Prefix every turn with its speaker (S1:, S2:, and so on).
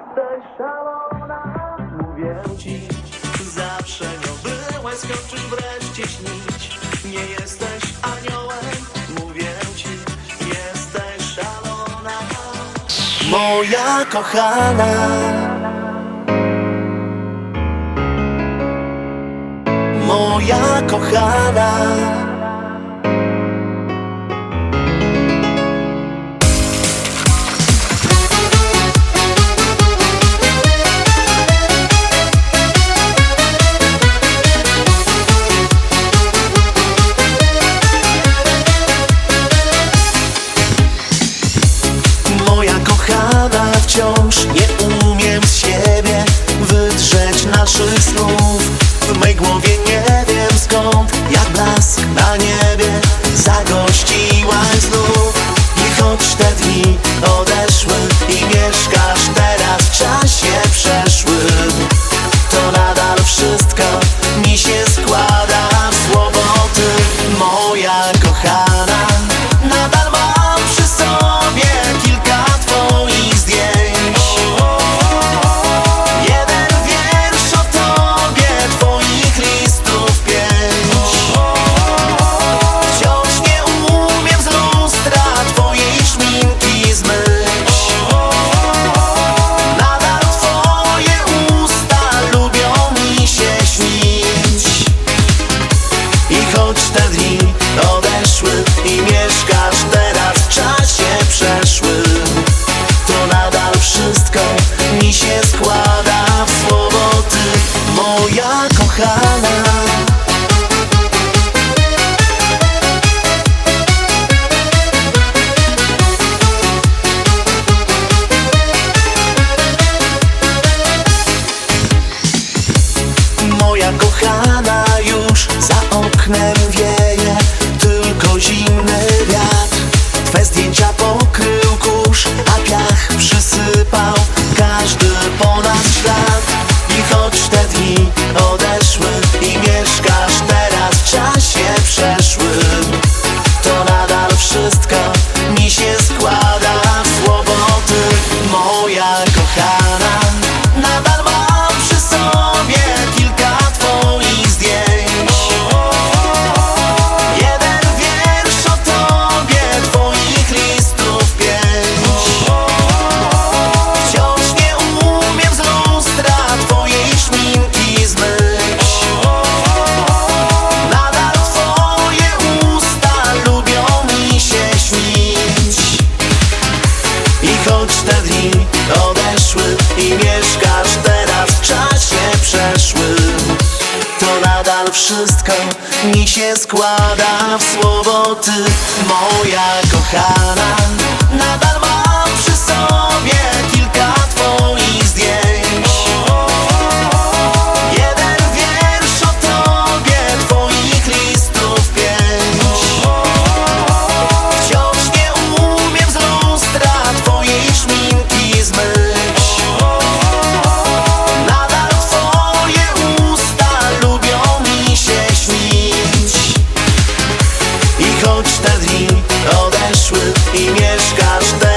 S1: jesteś szalona. Mówię ci,
S2: zawsze nią byłaś, skończysz wreszcie śnić Nie jesteś aniołem, mówię ci, jesteś szalona. Moja kochana. Moja kochana. te dni odeszły i mieszkasz teraz w czasie przeszłym. To nadal wszystko mi się składa w słowo ty, moja kochana. wszystko mi się składa w słowo Ty, moja kochana. Nadal mam przy sobie minut te dni odeszły i mieszkasz